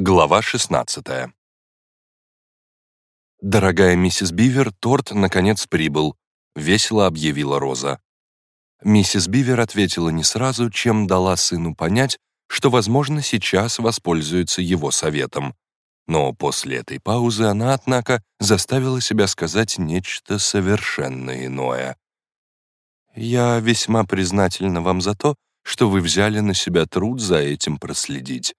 Глава 16 «Дорогая миссис Бивер, торт, наконец, прибыл», — весело объявила Роза. Миссис Бивер ответила не сразу, чем дала сыну понять, что, возможно, сейчас воспользуется его советом. Но после этой паузы она, однако, заставила себя сказать нечто совершенно иное. «Я весьма признательна вам за то, что вы взяли на себя труд за этим проследить.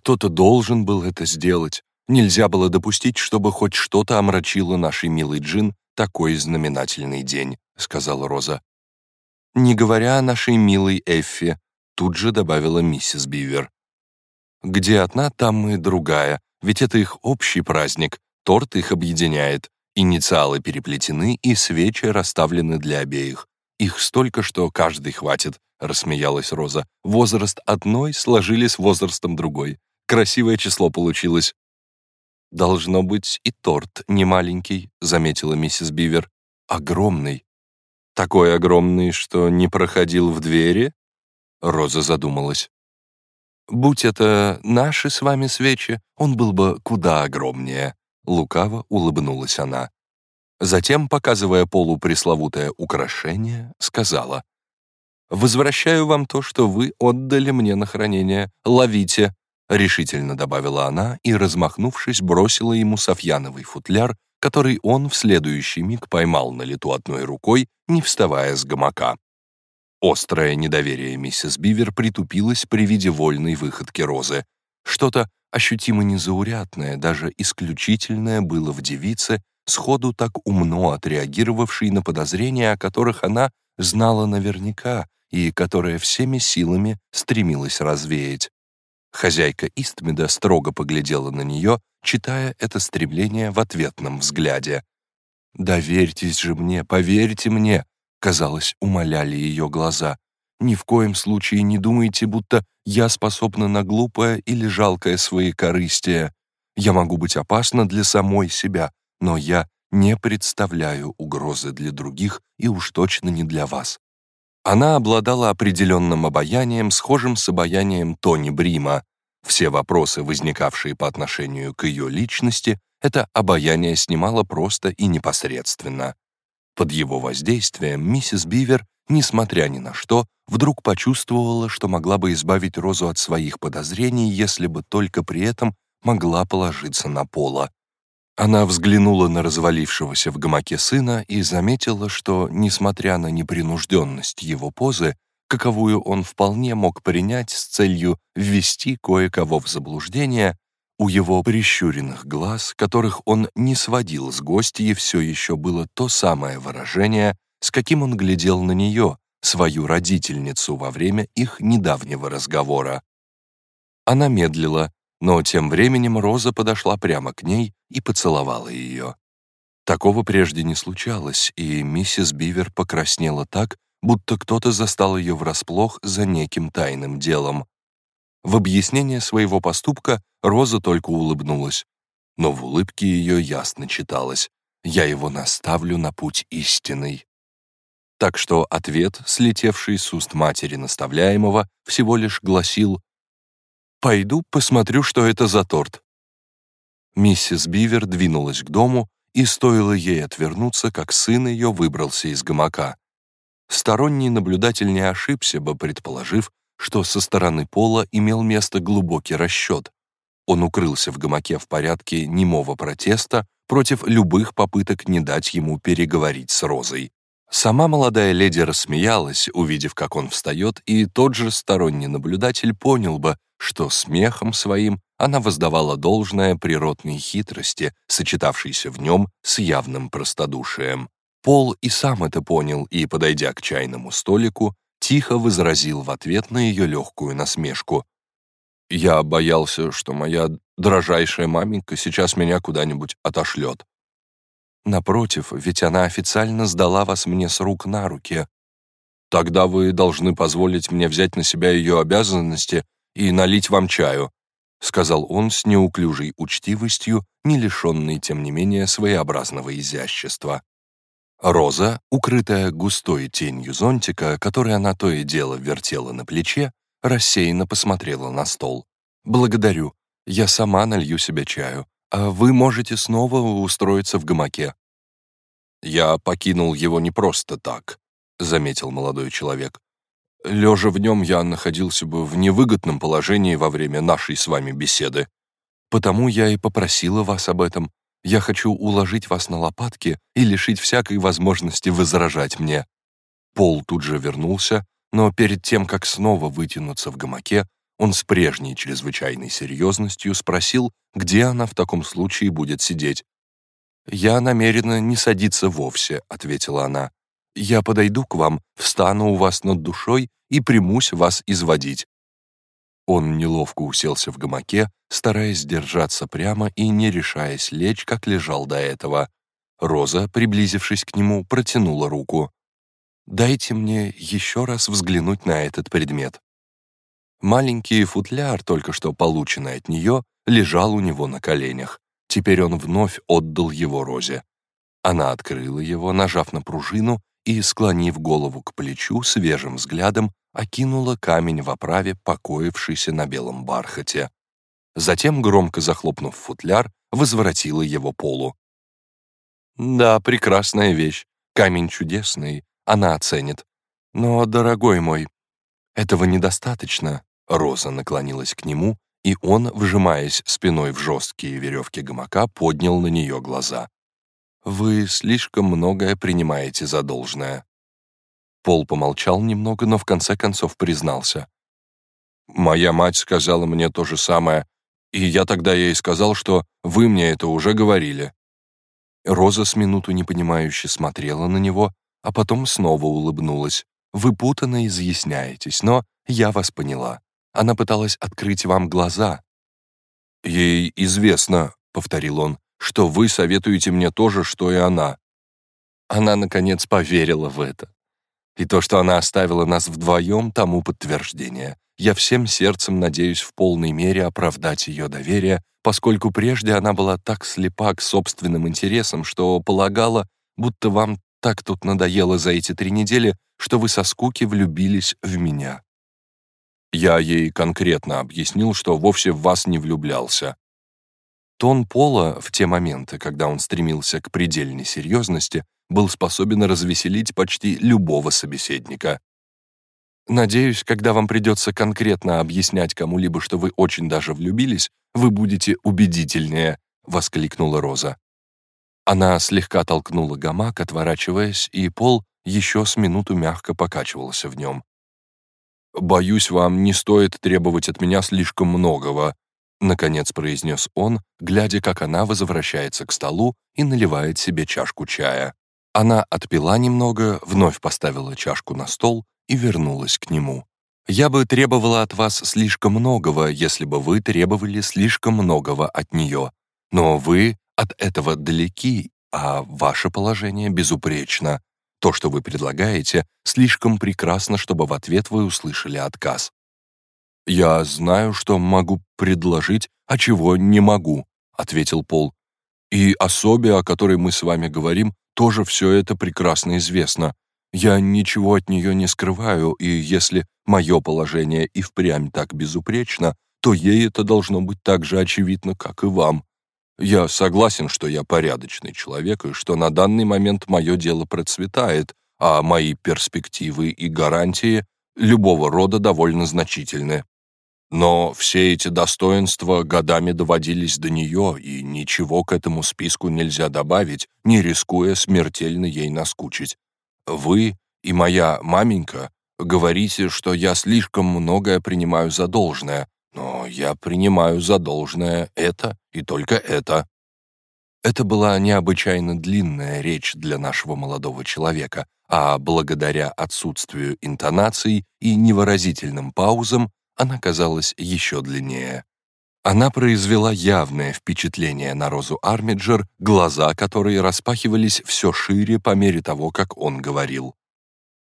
Кто-то должен был это сделать. Нельзя было допустить, чтобы хоть что-то омрачило нашей милый Джин такой знаменательный день», — сказала Роза. «Не говоря о нашей милой Эффи», — тут же добавила миссис Бивер. «Где одна, там и другая, ведь это их общий праздник, торт их объединяет, инициалы переплетены и свечи расставлены для обеих. Их столько, что каждый хватит, — рассмеялась Роза. «Возраст одной сложили с возрастом другой. Красивое число получилось». «Должно быть и торт не маленький», — заметила миссис Бивер. «Огромный». «Такой огромный, что не проходил в двери?» Роза задумалась. «Будь это наши с вами свечи, он был бы куда огромнее», — лукаво улыбнулась она. Затем, показывая Полу пресловутое украшение, сказала, «Возвращаю вам то, что вы отдали мне на хранение. Ловите!» Решительно добавила она и, размахнувшись, бросила ему софьяновый футляр, который он в следующий миг поймал на лету одной рукой, не вставая с гамака. Острое недоверие миссис Бивер притупилось при виде вольной выходки Розы. Что-то ощутимо незаурядное, даже исключительное было в девице, сходу так умно отреагировавшей на подозрения, о которых она знала наверняка и которая всеми силами стремилась развеять. Хозяйка Истмеда строго поглядела на нее, читая это стремление в ответном взгляде. «Доверьтесь же мне, поверьте мне», — казалось, умоляли ее глаза. «Ни в коем случае не думайте, будто я способна на глупое или жалкое своекорыстие. Я могу быть опасна для самой себя, но я не представляю угрозы для других и уж точно не для вас. Она обладала определенным обаянием, схожим с обаянием Тони Брима. Все вопросы, возникавшие по отношению к ее личности, это обаяние снимало просто и непосредственно. Под его воздействием миссис Бивер, несмотря ни на что, вдруг почувствовала, что могла бы избавить Розу от своих подозрений, если бы только при этом могла положиться на Пола. Она взглянула на развалившегося в гамаке сына и заметила, что, несмотря на непринужденность его позы, каковую он вполне мог принять с целью ввести кое-кого в заблуждение, у его прищуренных глаз, которых он не сводил с гостьей, все еще было то самое выражение, с каким он глядел на нее, свою родительницу, во время их недавнего разговора. Она медлила, но тем временем Роза подошла прямо к ней и поцеловала ее. Такого прежде не случалось, и миссис Бивер покраснела так, будто кто-то застал ее врасплох за неким тайным делом. В объяснение своего поступка Роза только улыбнулась, но в улыбке ее ясно читалось «Я его наставлю на путь истинный». Так что ответ, слетевший с уст матери наставляемого, всего лишь гласил «Пойду посмотрю, что это за торт». Миссис Бивер двинулась к дому, и стоило ей отвернуться, как сын ее выбрался из гамака. Сторонний наблюдатель не ошибся бы, предположив, что со стороны пола имел место глубокий расчет. Он укрылся в гамаке в порядке немого протеста против любых попыток не дать ему переговорить с Розой. Сама молодая леди рассмеялась, увидев, как он встает, и тот же сторонний наблюдатель понял бы, что смехом своим она воздавала должное природной хитрости, сочетавшейся в нем с явным простодушием. Пол и сам это понял и, подойдя к чайному столику, тихо возразил в ответ на ее легкую насмешку. «Я боялся, что моя дрожайшая маменька сейчас меня куда-нибудь отошлет. Напротив, ведь она официально сдала вас мне с рук на руки. Тогда вы должны позволить мне взять на себя ее обязанности и налить вам чаю», сказал он с неуклюжей учтивостью, не лишенной, тем не менее, своеобразного изящества. Роза, укрытая густой тенью зонтика, который она то и дело вертела на плече, рассеянно посмотрела на стол. «Благодарю. Я сама налью себе чаю, а вы можете снова устроиться в гамаке». «Я покинул его не просто так», — заметил молодой человек. «Лежа в нем, я находился бы в невыгодном положении во время нашей с вами беседы. Потому я и попросила вас об этом. Я хочу уложить вас на лопатки и лишить всякой возможности возражать мне». Пол тут же вернулся, но перед тем, как снова вытянуться в гамаке, он с прежней чрезвычайной серьезностью спросил, где она в таком случае будет сидеть. «Я намерена не садиться вовсе», — ответила она. «Я подойду к вам, встану у вас над душой и примусь вас изводить». Он неловко уселся в гамаке, стараясь держаться прямо и не решаясь лечь, как лежал до этого. Роза, приблизившись к нему, протянула руку. «Дайте мне еще раз взглянуть на этот предмет». Маленький футляр, только что полученный от нее, лежал у него на коленях. Теперь он вновь отдал его Розе. Она открыла его, нажав на пружину, и, склонив голову к плечу, свежим взглядом окинула камень в оправе, покоившийся на белом бархате. Затем, громко захлопнув футляр, возвратила его полу. «Да, прекрасная вещь. Камень чудесный. Она оценит. Но, дорогой мой, этого недостаточно. Роза наклонилась к нему, и он, вжимаясь спиной в жесткие веревки гамака, поднял на нее глаза. «Вы слишком многое принимаете за должное». Пол помолчал немного, но в конце концов признался. «Моя мать сказала мне то же самое, и я тогда ей сказал, что вы мне это уже говорили». Роза с минуту непонимающе смотрела на него, а потом снова улыбнулась. «Вы путанно изъясняетесь, но я вас поняла. Она пыталась открыть вам глаза». «Ей известно», — повторил он, «что вы советуете мне то же, что и она». Она, наконец, поверила в это. И то, что она оставила нас вдвоем, тому подтверждение. Я всем сердцем надеюсь в полной мере оправдать ее доверие, поскольку прежде она была так слепа к собственным интересам, что полагала, будто вам так тут надоело за эти три недели, что вы со скуки влюбились в меня. Я ей конкретно объяснил, что вовсе в вас не влюблялся. Тон Пола в те моменты, когда он стремился к предельной серьезности, был способен развеселить почти любого собеседника. «Надеюсь, когда вам придется конкретно объяснять кому-либо, что вы очень даже влюбились, вы будете убедительнее», — воскликнула Роза. Она слегка толкнула гамак, отворачиваясь, и Пол еще с минуту мягко покачивался в нем. «Боюсь, вам не стоит требовать от меня слишком многого», наконец произнес он, глядя, как она возвращается к столу и наливает себе чашку чая. Она отпила немного, вновь поставила чашку на стол и вернулась к нему. «Я бы требовала от вас слишком многого, если бы вы требовали слишком многого от нее. Но вы от этого далеки, а ваше положение безупречно. То, что вы предлагаете, слишком прекрасно, чтобы в ответ вы услышали отказ. «Я знаю, что могу предложить, а чего не могу», — ответил Пол. «И особе, о которой мы с вами говорим, тоже все это прекрасно известно. Я ничего от нее не скрываю, и если мое положение и впрямь так безупречно, то ей это должно быть так же очевидно, как и вам. Я согласен, что я порядочный человек, и что на данный момент мое дело процветает, а мои перспективы и гарантии любого рода довольно значительны. Но все эти достоинства годами доводились до нее, и ничего к этому списку нельзя добавить, не рискуя смертельно ей наскучить. Вы и моя маменька говорите, что я слишком многое принимаю за должное, но я принимаю за должное это и только это». Это была необычайно длинная речь для нашего молодого человека, а благодаря отсутствию интонаций и невыразительным паузам она казалась еще длиннее. Она произвела явное впечатление на Розу Армиджер, глаза которой распахивались все шире по мере того, как он говорил.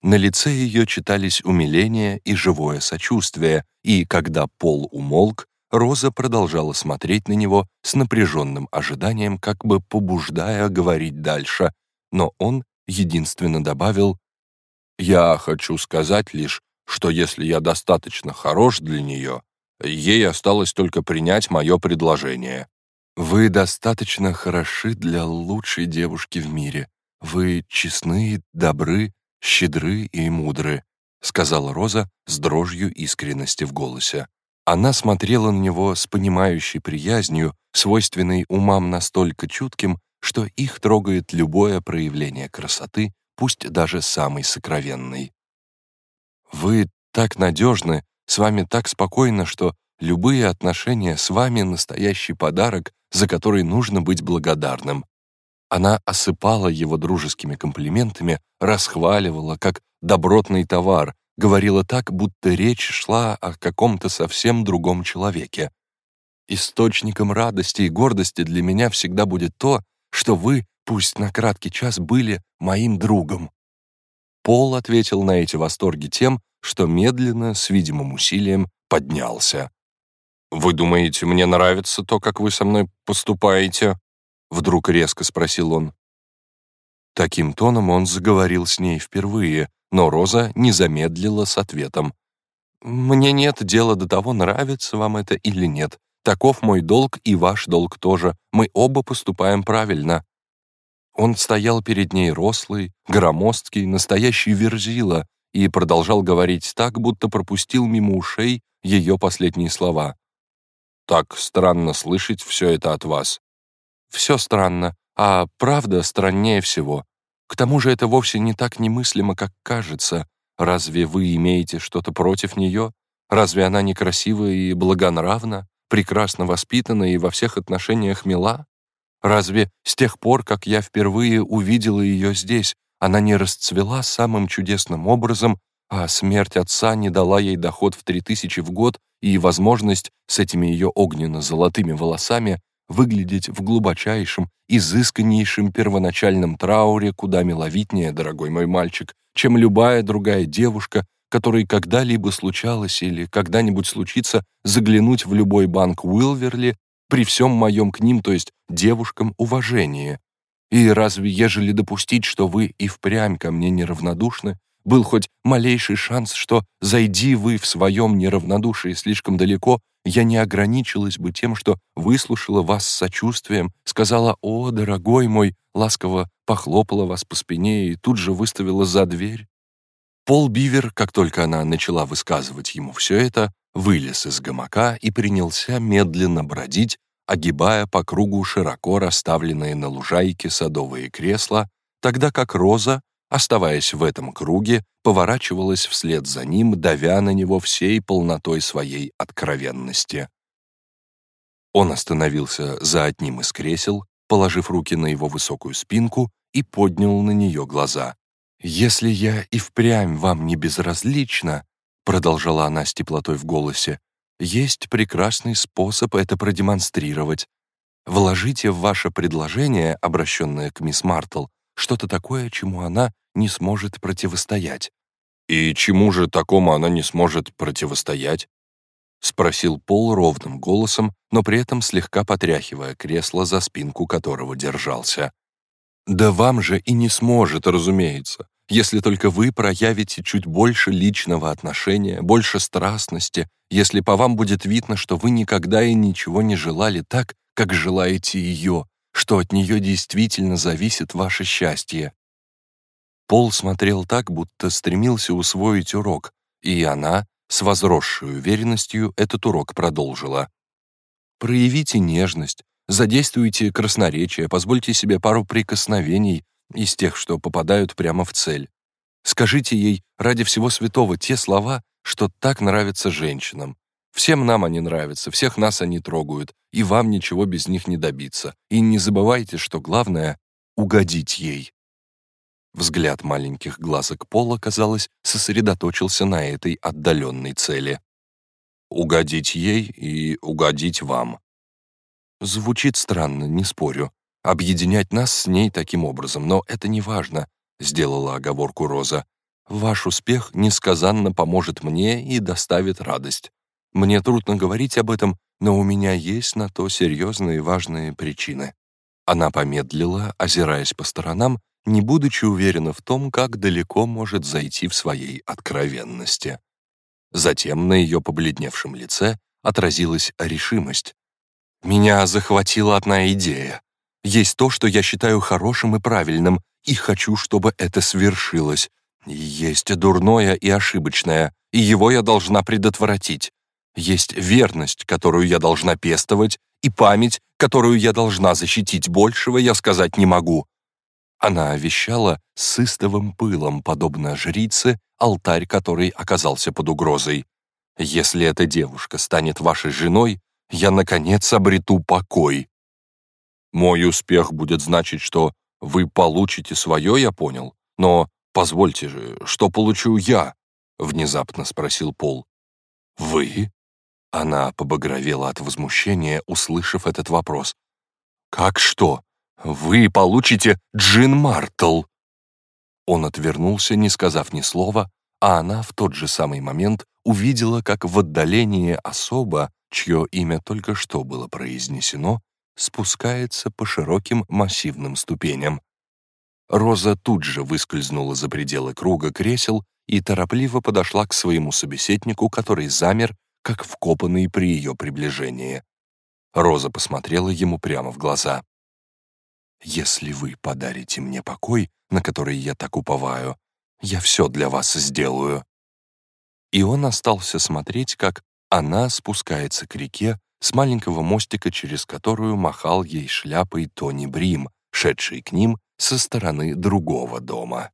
На лице ее читались умиление и живое сочувствие, и когда Пол умолк, Роза продолжала смотреть на него с напряженным ожиданием, как бы побуждая говорить дальше, но он единственно добавил «Я хочу сказать лишь, что если я достаточно хорош для нее, Ей осталось только принять мое предложение. Вы достаточно хороши для лучшей девушки в мире. Вы честны, добры, щедры и мудры, сказала Роза с дрожью искренности в голосе. Она смотрела на него с понимающей приязнью, свойственной умам настолько чутким, что их трогает любое проявление красоты, пусть даже самой сокровенной. «Вы так надежны, с вами так спокойно, что любые отношения с вами — настоящий подарок, за который нужно быть благодарным». Она осыпала его дружескими комплиментами, расхваливала, как добротный товар, говорила так, будто речь шла о каком-то совсем другом человеке. «Источником радости и гордости для меня всегда будет то, что вы, пусть на краткий час, были моим другом». Пол ответил на эти восторги тем, что медленно, с видимым усилием, поднялся. «Вы думаете, мне нравится то, как вы со мной поступаете?» Вдруг резко спросил он. Таким тоном он заговорил с ней впервые, но Роза не замедлила с ответом. «Мне нет дела до того, нравится вам это или нет. Таков мой долг и ваш долг тоже. Мы оба поступаем правильно». Он стоял перед ней рослый, громоздкий, настоящий верзила и продолжал говорить так, будто пропустил мимо ушей ее последние слова. «Так странно слышать все это от вас». «Все странно, а правда страннее всего. К тому же это вовсе не так немыслимо, как кажется. Разве вы имеете что-то против нее? Разве она некрасива и благонравна, прекрасно воспитана и во всех отношениях мила? Разве с тех пор, как я впервые увидела ее здесь, она не расцвела самым чудесным образом, а смерть отца не дала ей доход в три тысячи в год и возможность с этими ее огненно-золотыми волосами выглядеть в глубочайшем, изысканнейшем первоначальном трауре куда миловиднее, дорогой мой мальчик, чем любая другая девушка, которой когда-либо случалось или когда-нибудь случится заглянуть в любой банк Уилверли при всем моем к ним, то есть девушкам, уважении. И разве, ежели допустить, что вы и впрямь ко мне неравнодушны, был хоть малейший шанс, что, зайди вы в своем неравнодушии слишком далеко, я не ограничилась бы тем, что выслушала вас с сочувствием, сказала «О, дорогой мой», ласково похлопала вас по спине и тут же выставила за дверь. Пол Бивер, как только она начала высказывать ему все это, вылез из гамака и принялся медленно бродить, огибая по кругу широко расставленные на лужайке садовые кресла, тогда как Роза, оставаясь в этом круге, поворачивалась вслед за ним, давя на него всей полнотой своей откровенности. Он остановился за одним из кресел, положив руки на его высокую спинку и поднял на нее глаза. «Если я и впрямь вам не безразлична», продолжала она с теплотой в голосе, «есть прекрасный способ это продемонстрировать. Вложите в ваше предложение, обращенное к мисс Мартл, что-то такое, чему она не сможет противостоять. «И чему же такому она не сможет противостоять?» — спросил Пол ровным голосом, но при этом слегка потряхивая кресло, за спинку которого держался. «Да вам же и не сможет, разумеется, если только вы проявите чуть больше личного отношения, больше страстности, если по вам будет видно, что вы никогда и ничего не желали так, как желаете ее, что от нее действительно зависит ваше счастье. Пол смотрел так, будто стремился усвоить урок, и она, с возросшей уверенностью, этот урок продолжила. «Проявите нежность, задействуйте красноречие, позвольте себе пару прикосновений из тех, что попадают прямо в цель. Скажите ей ради всего святого те слова, что так нравятся женщинам. Всем нам они нравятся, всех нас они трогают, и вам ничего без них не добиться. И не забывайте, что главное — угодить ей. Взгляд маленьких глазок Пола, казалось, сосредоточился на этой отдаленной цели. «Угодить ей и угодить вам». Звучит странно, не спорю. Объединять нас с ней таким образом, но это не важно, сделала оговорку Роза. Ваш успех несказанно поможет мне и доставит радость. Мне трудно говорить об этом, но у меня есть на то серьезные важные причины. Она помедлила, озираясь по сторонам, не будучи уверена в том, как далеко может зайти в своей откровенности. Затем на ее побледневшем лице отразилась решимость. «Меня захватила одна идея. Есть то, что я считаю хорошим и правильным, и хочу, чтобы это свершилось. Есть дурное и ошибочное, и его я должна предотвратить. Есть верность, которую я должна пестовать, и память, которую я должна защитить. Большего я сказать не могу. Она вещала с истовым пылом, подобно жрице, алтарь которой оказался под угрозой. «Если эта девушка станет вашей женой, я, наконец, обрету покой». «Мой успех будет значить, что вы получите свое, я понял. Но позвольте же, что получу я?» — внезапно спросил Пол. «Вы?» Она побагровела от возмущения, услышав этот вопрос. «Как что? «Вы получите Джин Мартл!» Он отвернулся, не сказав ни слова, а она в тот же самый момент увидела, как в отдалении особа, чье имя только что было произнесено, спускается по широким массивным ступеням. Роза тут же выскользнула за пределы круга кресел и торопливо подошла к своему собеседнику, который замер, как вкопанный при ее приближении. Роза посмотрела ему прямо в глаза. Если вы подарите мне покой, на который я так уповаю, я все для вас сделаю». И он остался смотреть, как она спускается к реке с маленького мостика, через которую махал ей шляпой Тони Брим, шедший к ним со стороны другого дома.